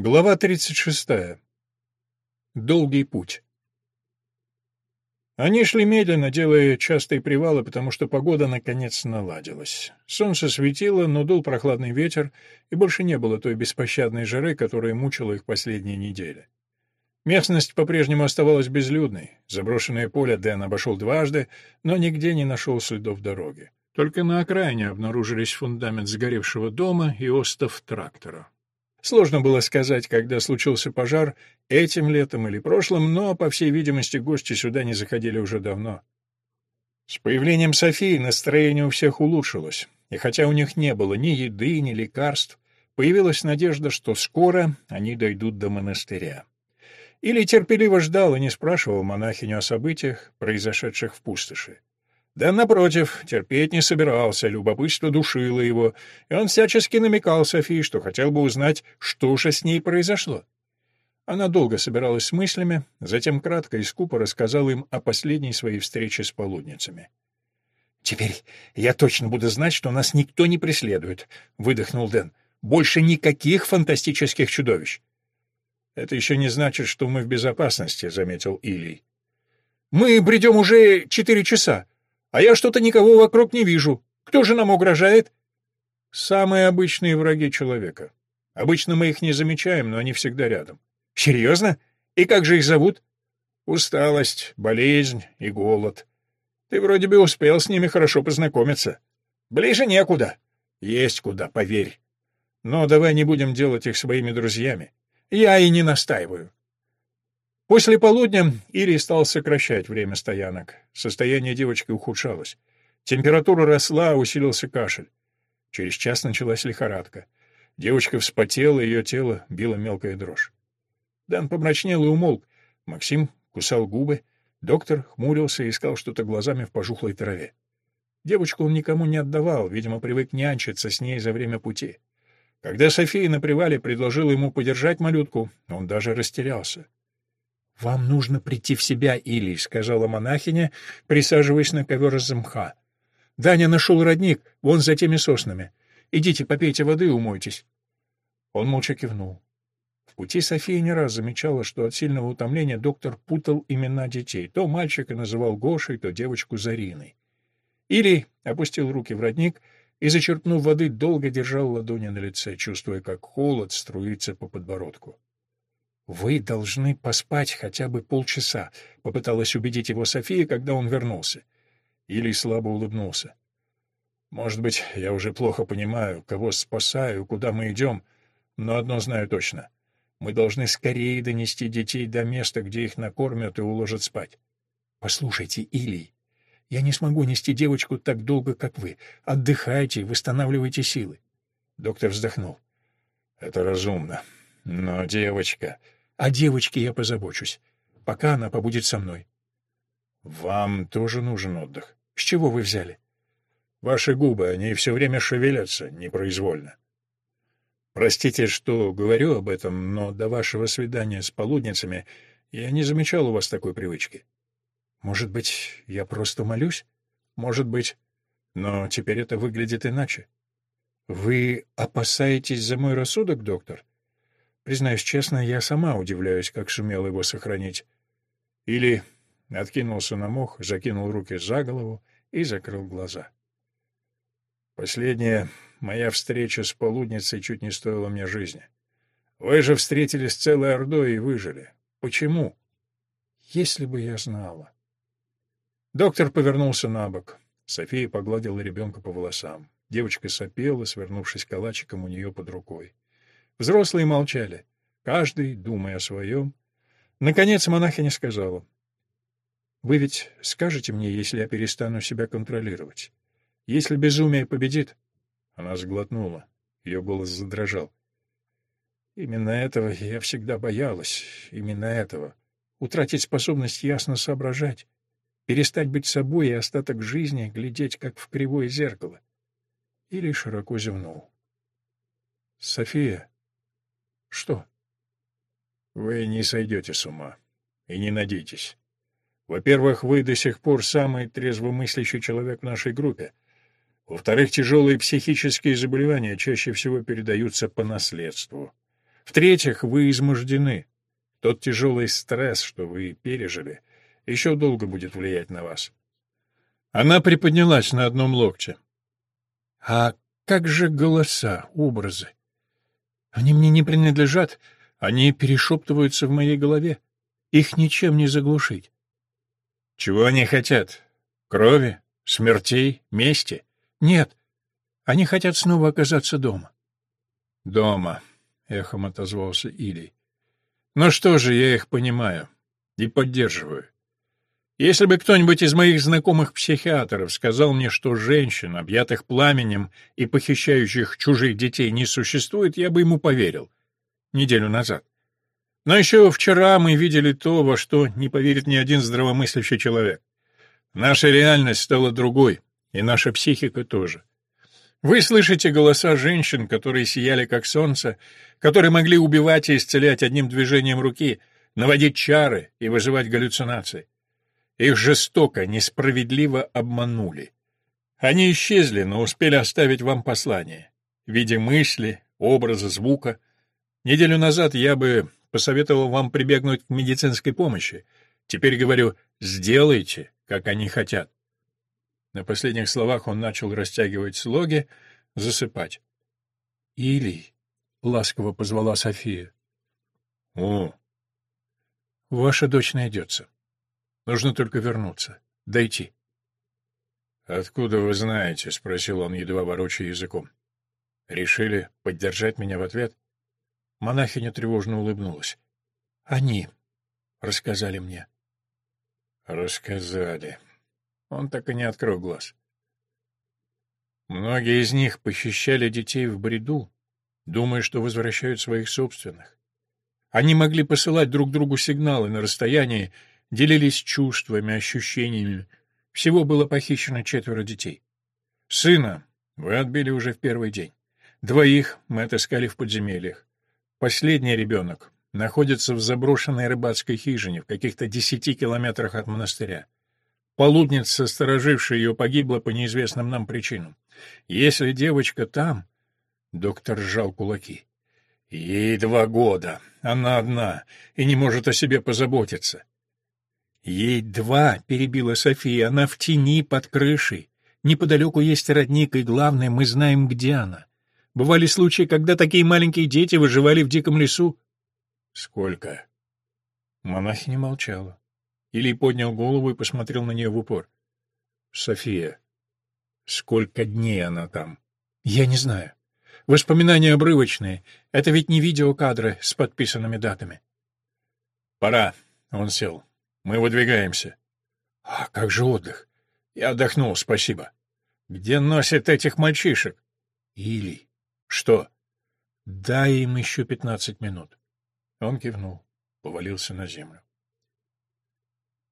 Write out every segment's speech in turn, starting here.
Глава 36. Долгий путь. Они шли медленно, делая частые привалы, потому что погода наконец наладилась. Солнце светило, но дул прохладный ветер, и больше не было той беспощадной жары, которая мучила их последние недели. Местность по-прежнему оставалась безлюдной. Заброшенное поле Дэн обошел дважды, но нигде не нашел следов дороги. Только на окраине обнаружились фундамент сгоревшего дома и остов трактора. Сложно было сказать, когда случился пожар, этим летом или прошлым, но, по всей видимости, гости сюда не заходили уже давно. С появлением Софии настроение у всех улучшилось, и хотя у них не было ни еды, ни лекарств, появилась надежда, что скоро они дойдут до монастыря. Или терпеливо ждал и не спрашивал монахиню о событиях, произошедших в пустоши. Да, напротив, терпеть не собирался, любопытство душило его, и он всячески намекал Софии, что хотел бы узнать, что же с ней произошло. Она долго собиралась с мыслями, затем кратко и скупо рассказала им о последней своей встрече с полудницами. «Теперь я точно буду знать, что нас никто не преследует», — выдохнул Дэн. «Больше никаких фантастических чудовищ». «Это еще не значит, что мы в безопасности», — заметил Илий. «Мы бредем уже четыре часа. А я что-то никого вокруг не вижу. Кто же нам угрожает? Самые обычные враги человека. Обычно мы их не замечаем, но они всегда рядом. Серьезно? И как же их зовут? Усталость, болезнь и голод. Ты вроде бы успел с ними хорошо познакомиться. Ближе некуда. Есть куда, поверь. Но давай не будем делать их своими друзьями. Я и не настаиваю. После полудня Ирий стал сокращать время стоянок. Состояние девочки ухудшалось. Температура росла, усилился кашель. Через час началась лихорадка. Девочка вспотела, ее тело било мелкая дрожь. Дан помрачнел и умолк. Максим кусал губы. Доктор хмурился и искал что-то глазами в пожухлой траве. Девочку он никому не отдавал, видимо, привык нянчиться с ней за время пути. Когда София на привале предложила ему подержать малютку, он даже растерялся. «Вам нужно прийти в себя, Илий», — сказала монахиня, присаживаясь на ковер из мха. «Даня нашел родник, вон за теми соснами. Идите, попейте воды и умойтесь». Он молча кивнул. В пути София не раз замечала, что от сильного утомления доктор путал имена детей. То мальчика называл Гошей, то девочку Зариной. Илий опустил руки в родник и, зачерпнув воды, долго держал ладони на лице, чувствуя, как холод струится по подбородку. «Вы должны поспать хотя бы полчаса», — попыталась убедить его София, когда он вернулся. Или слабо улыбнулся. «Может быть, я уже плохо понимаю, кого спасаю, куда мы идем, но одно знаю точно. Мы должны скорее донести детей до места, где их накормят и уложат спать. Послушайте, Илий, я не смогу нести девочку так долго, как вы. Отдыхайте, восстанавливайте силы». Доктор вздохнул. «Это разумно. Но девочка...» О девочке я позабочусь, пока она побудет со мной. Вам тоже нужен отдых. С чего вы взяли? Ваши губы, они все время шевелятся, непроизвольно. Простите, что говорю об этом, но до вашего свидания с полудницами я не замечал у вас такой привычки. Может быть, я просто молюсь? Может быть. Но теперь это выглядит иначе. Вы опасаетесь за мой рассудок, доктор? Признаюсь честно, я сама удивляюсь, как сумел его сохранить. Или откинулся на мох, закинул руки за голову и закрыл глаза. Последняя моя встреча с полудницей чуть не стоила мне жизни. Вы же встретились с целой ордой и выжили. Почему? Если бы я знала. Доктор повернулся на бок. София погладила ребенка по волосам. Девочка сопела, свернувшись калачиком у нее под рукой. Взрослые молчали, каждый думая о своем. Наконец монахиня сказала, «Вы ведь скажете мне, если я перестану себя контролировать? Если безумие победит?» Она сглотнула, ее голос задрожал. «Именно этого я всегда боялась, именно этого. Утратить способность ясно соображать, перестать быть собой и остаток жизни глядеть, как в кривое зеркало». Или широко зевнул. «София», что? Вы не сойдете с ума. И не надейтесь. Во-первых, вы до сих пор самый трезвомыслящий человек в нашей группе. Во-вторых, тяжелые психические заболевания чаще всего передаются по наследству. В-третьих, вы измождены. Тот тяжелый стресс, что вы пережили, еще долго будет влиять на вас. Она приподнялась на одном локте. А как же голоса, образы? Они мне не принадлежат, они перешептываются в моей голове. Их ничем не заглушить. Чего они хотят? Крови? Смертей? Мести? Нет. Они хотят снова оказаться дома. Дома, — эхом отозвался Илий. Ну что же, я их понимаю и поддерживаю. Если бы кто-нибудь из моих знакомых психиатров сказал мне, что женщин, объятых пламенем и похищающих чужих детей, не существует, я бы ему поверил. Неделю назад. Но еще вчера мы видели то, во что не поверит ни один здравомыслящий человек. Наша реальность стала другой, и наша психика тоже. Вы слышите голоса женщин, которые сияли как солнце, которые могли убивать и исцелять одним движением руки, наводить чары и вызывать галлюцинации. Их жестоко, несправедливо обманули. Они исчезли, но успели оставить вам послание. В виде мысли, образа, звука. Неделю назад я бы посоветовал вам прибегнуть к медицинской помощи. Теперь говорю, сделайте, как они хотят. На последних словах он начал растягивать слоги, засыпать. «Илий», — ласково позвала София. «О!» «Ваша дочь найдется». Нужно только вернуться, дойти. «Откуда вы знаете?» — спросил он, едва ворочая языком. «Решили поддержать меня в ответ?» Монахиня тревожно улыбнулась. «Они рассказали мне». «Рассказали». Он так и не открыл глаз. Многие из них похищали детей в бреду, думая, что возвращают своих собственных. Они могли посылать друг другу сигналы на расстоянии, делились чувствами, ощущениями. Всего было похищено четверо детей. Сына вы отбили уже в первый день. Двоих мы отыскали в подземельях. Последний ребенок находится в заброшенной рыбацкой хижине в каких-то десяти километрах от монастыря. Полудница, сторожившая ее, погибла по неизвестным нам причинам. Если девочка там... Доктор сжал кулаки. Ей два года, она одна и не может о себе позаботиться. «Ей два», — перебила София, — «она в тени под крышей. Неподалеку есть родник, и главное, мы знаем, где она. Бывали случаи, когда такие маленькие дети выживали в диком лесу». «Сколько?» Монахиня молчала. Или поднял голову и посмотрел на нее в упор. «София, сколько дней она там?» «Я не знаю. Воспоминания обрывочные. Это ведь не видеокадры с подписанными датами». «Пора», — он сел. Мы выдвигаемся. А как же отдых? Я отдохнул, спасибо. Где носят этих мальчишек? Или... Что? Дай им еще пятнадцать минут. Он кивнул, повалился на землю.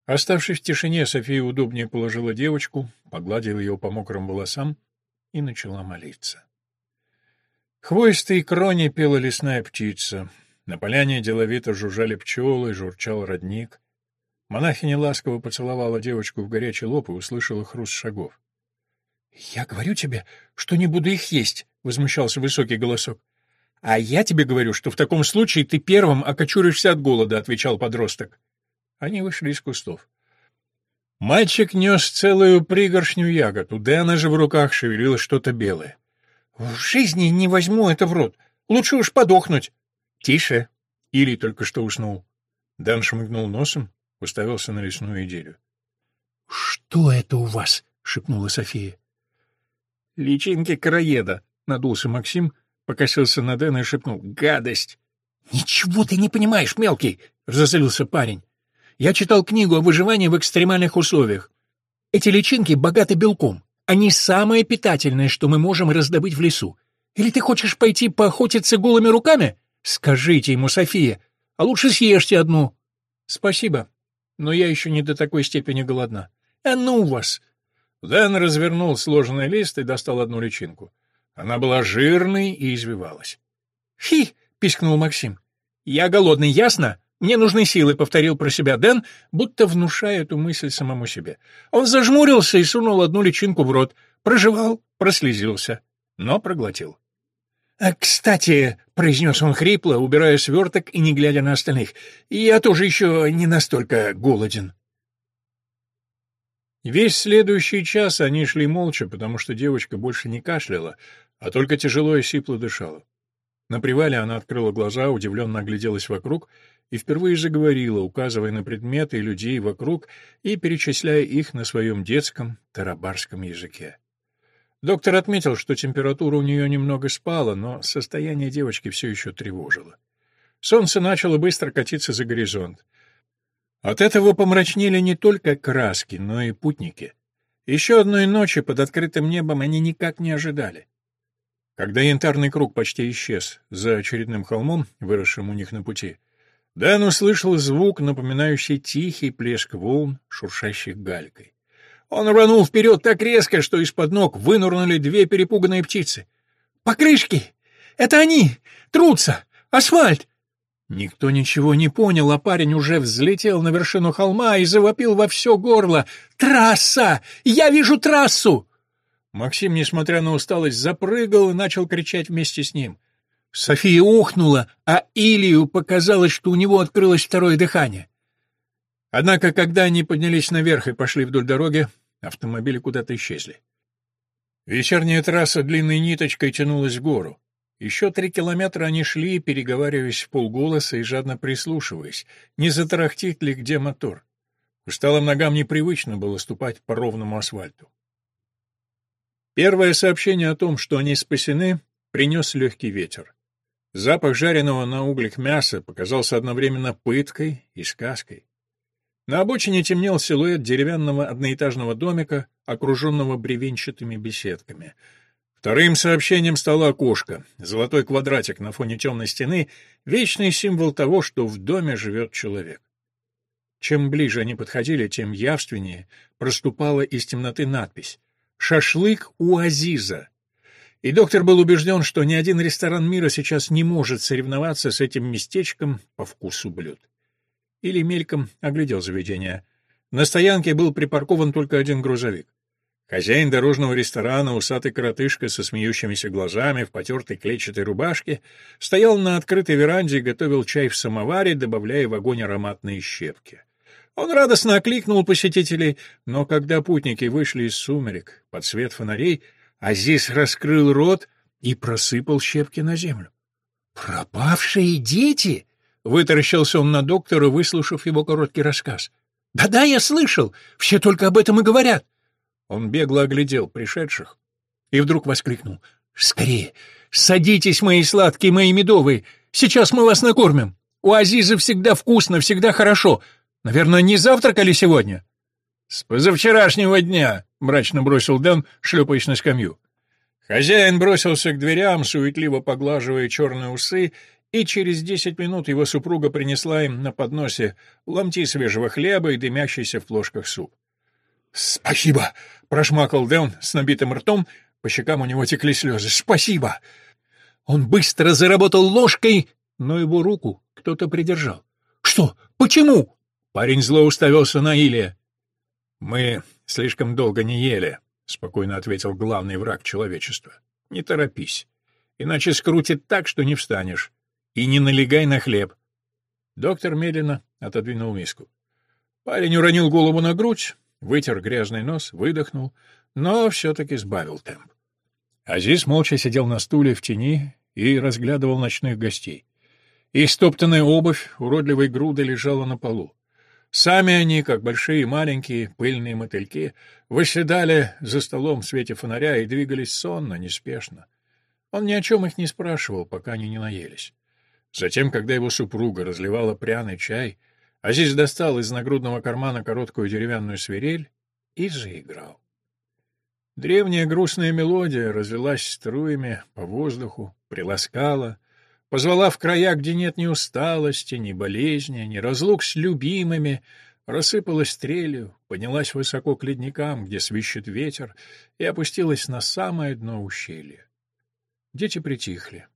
Оставшись в тишине, София удобнее положила девочку, погладила ее по мокрым волосам и начала молиться. Хвоистой кроне пела лесная птица. На поляне деловито жужжали пчелы, журчал родник. Монахиня ласково поцеловала девочку в горячий лоб и услышала хруст шагов. — Я говорю тебе, что не буду их есть, — возмущался высокий голосок. — А я тебе говорю, что в таком случае ты первым окочуришься от голода, — отвечал подросток. Они вышли из кустов. Мальчик нес целую пригоршню ягод, у Дэна же в руках шевелилось что-то белое. — В жизни не возьму это в рот. Лучше уж подохнуть. — Тише. Или только что уснул. Дэн шмыгнул носом, уставился на лесную идиллию. — Что это у вас? — шепнула София. — Личинки караеда, — надулся Максим, покосился на Дэна и шепнул. — Гадость! — Ничего ты не понимаешь, мелкий! — разозлился парень. — Я читал книгу о выживании в экстремальных условиях. Эти личинки богаты белком. Они самое питательное, что мы можем раздобыть в лесу. Или ты хочешь пойти поохотиться голыми руками? Скажите ему, София, а лучше съешьте одну. — Спасибо, но я еще не до такой степени голодна. А ну вас!» Дэн развернул сложенный лист и достал одну личинку. Она была жирной и извивалась. «Фи!» — пискнул Максим. «Я голодный, ясно? Мне нужны силы», — повторил про себя Дэн, будто внушая эту мысль самому себе. Он зажмурился и сунул одну личинку в рот, прожевал, прослезился, но проглотил. «А, «Кстати», — произнес он хрипло, убирая сверток и не глядя на остальных, — «я тоже еще не настолько голоден». Весь следующий час они шли молча, потому что девочка больше не кашляла, а только тяжело и сипло дышала. На привале она открыла глаза, удивленно огляделась вокруг и впервые заговорила, указывая на предметы и людей вокруг и перечисляя их на своем детском тарабарском языке. Доктор отметил, что температура у нее немного спала, но состояние девочки все еще тревожило. Солнце начало быстро катиться за горизонт. От этого помрачнели не только краски, но и путники. Еще одной ночи под открытым небом они никак не ожидали. Когда янтарный круг почти исчез за очередным холмом, выросшим у них на пути, Дэн услышал звук, напоминающий тихий плеск волн, шуршащих галькой. Он рванул вперед так резко, что из-под ног вынурнули две перепуганные птицы. «Покрышки! Это они! Трутся! Асфальт!» Никто ничего не понял, а парень уже взлетел на вершину холма и завопил во все горло. «Трасса! Я вижу трассу!» Максим, несмотря на усталость, запрыгал и начал кричать вместе с ним. София ухнула, а Илью показалось, что у него открылось второе дыхание. Однако, когда они поднялись наверх и пошли вдоль дороги, автомобили куда-то исчезли. Вечерняя трасса длинной ниточкой тянулась в гору. Еще три километра они шли, переговариваясь в полголоса и жадно прислушиваясь, не затарахтит ли где мотор. Усталым ногам непривычно было ступать по ровному асфальту. Первое сообщение о том, что они спасены, принес легкий ветер. Запах жареного на углях мяса показался одновременно пыткой и сказкой. На обочине темнел силуэт деревянного одноэтажного домика, окруженного бревенчатыми беседками. Вторым сообщением стало окошко, золотой квадратик на фоне темной стены, вечный символ того, что в доме живет человек. Чем ближе они подходили, тем явственнее проступала из темноты надпись Шашлык у Азиза. И доктор был убежден, что ни один ресторан мира сейчас не может соревноваться с этим местечком по вкусу блюд. Или мельком оглядел заведение. На стоянке был припаркован только один грузовик. Хозяин дорожного ресторана, усатый коротышка со смеющимися глазами в потертой клетчатой рубашке, стоял на открытой веранде и готовил чай в самоваре, добавляя в огонь ароматные щепки. Он радостно окликнул посетителей, но когда путники вышли из сумерек под свет фонарей, Азиз раскрыл рот и просыпал щепки на землю. «Пропавшие дети!» — вытаращился он на доктора, выслушав его короткий рассказ. «Да-да, я слышал! Все только об этом и говорят!» Он бегло оглядел пришедших и вдруг воскликнул. «Скорее! Садитесь, мои сладкие, мои медовые! Сейчас мы вас накормим! У Азиза всегда вкусно, всегда хорошо! Наверное, не завтракали сегодня? С позавчерашнего дня, мрачно бросил Дэн, шлепаясь на скамью. Хозяин бросился к дверям, суетливо поглаживая черные усы, и через десять минут его супруга принесла им на подносе ломти свежего хлеба и дымящийся в плошках суп. «Спасибо!» — прошмакал Дэн с набитым ртом, по щекам у него текли слезы. «Спасибо!» Он быстро заработал ложкой, но его руку кто-то придержал. «Что? Почему?» Парень зло уставился на Илия. «Мы слишком долго не ели», — спокойно ответил главный враг человечества. «Не торопись, иначе скрутит так, что не встанешь. И не налегай на хлеб». Доктор медленно отодвинул миску. Парень уронил голову на грудь, вытер грязный нос, выдохнул, но все-таки сбавил темп. Азиз молча сидел на стуле в тени и разглядывал ночных гостей. Их стоптанная обувь уродливой грудой лежала на полу. Сами они, как большие и маленькие пыльные мотыльки, восседали за столом в свете фонаря и двигались сонно, неспешно. Он ни о чем их не спрашивал, пока они не наелись. Затем, когда его супруга разливала пряный чай, Азиз достал из нагрудного кармана короткую деревянную свирель и заиграл. Древняя грустная мелодия разлилась струями по воздуху, приласкала, позвала в края, где нет ни усталости, ни болезни, ни разлук с любимыми, рассыпалась стрелью, поднялась высоко к ледникам, где свищет ветер, и опустилась на самое дно ущелья. Дети притихли.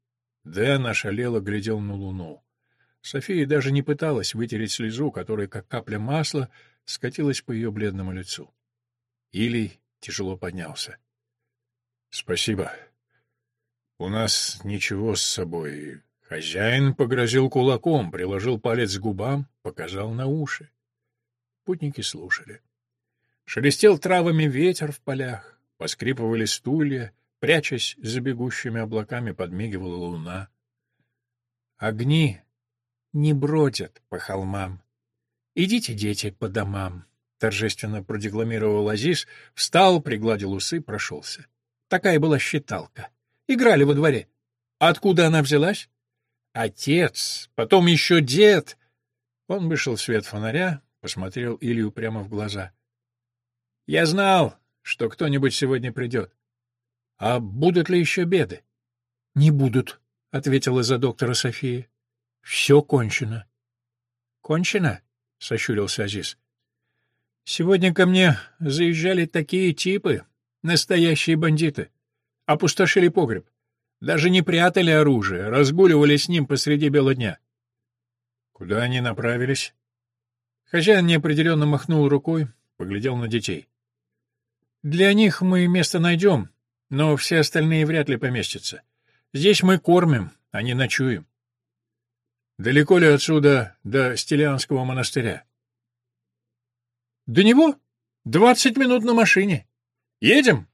Дэн ошалело глядел на луну. София даже не пыталась вытереть слезу, которая, как капля масла, скатилась по ее бледному лицу. Илий тяжело поднялся. — Спасибо. У нас ничего с собой. Хозяин погрозил кулаком, приложил палец к губам, показал на уши. Путники слушали. Шелестел травами ветер в полях, поскрипывали стулья, прячась за бегущими облаками, подмигивала луна. Огни не бродят по холмам. Идите, дети, по домам. Торжественно продекламировал Азиз, встал, пригладил усы, прошелся. Такая была считалка. Играли во дворе. Откуда она взялась? Отец, потом еще дед. Он вышел в свет фонаря, посмотрел Илью прямо в глаза. Я знал, что кто-нибудь сегодня придет. А будут ли еще беды? — Не будут, — ответила за доктора София. — Все кончено. — Кончено? — сощурился Азиз. — Сегодня ко мне заезжали такие типы, настоящие бандиты. Опустошили погреб. Даже не прятали оружие, разгуливали с ним посреди бела дня. — Куда они направились? Хозяин неопределенно махнул рукой, поглядел на детей. — Для них мы место найдем, но все остальные вряд ли поместятся. Здесь мы кормим, а не ночуем. Далеко ли отсюда до Стелианского монастыря? До него? Двадцать минут на машине. Едем?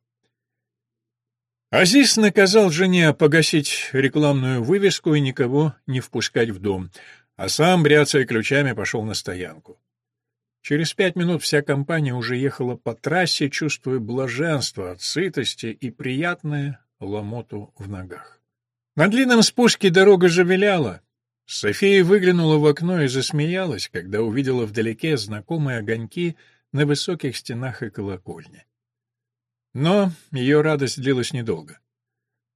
Азиз наказал жене погасить рекламную вывеску и никого не впускать в дом, а сам, бряцая ключами, пошел на стоянку. Через пять минут вся компания уже ехала по трассе, чувствуя блаженство от сытости и приятное ломоту в ногах. На длинном спуске дорога завиляла. София выглянула в окно и засмеялась, когда увидела вдалеке знакомые огоньки на высоких стенах и колокольне. Но ее радость длилась недолго.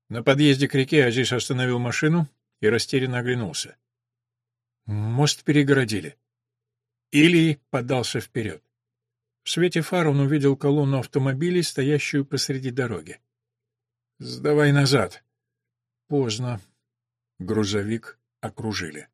На подъезде к реке Азиш остановил машину и растерянно оглянулся. Мост перегородили. Или подался вперед. В свете фар он увидел колонну автомобилей, стоящую посреди дороги. «Сдавай назад!» Поздно. Грузовик окружили.